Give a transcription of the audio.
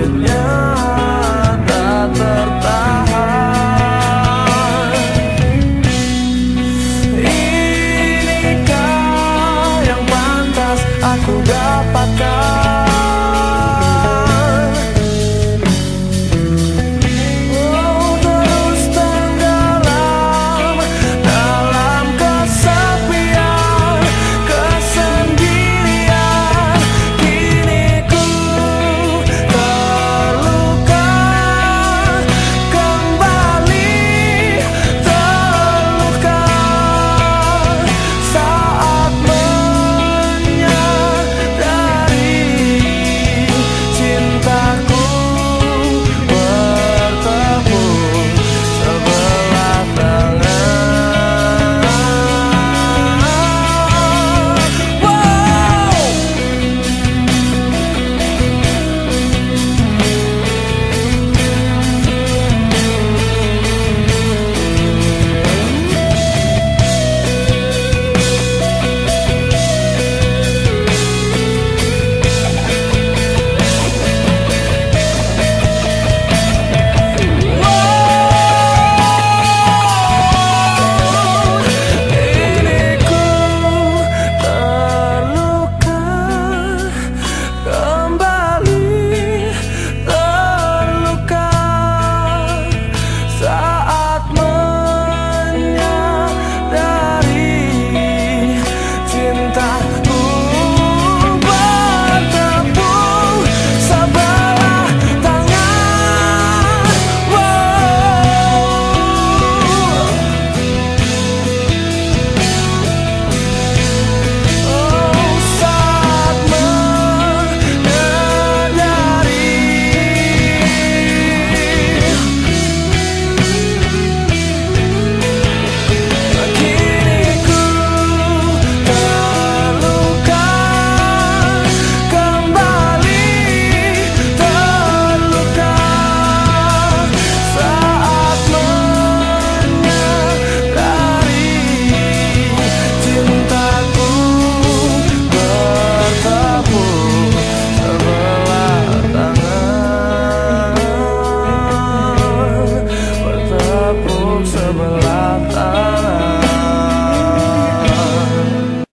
it now.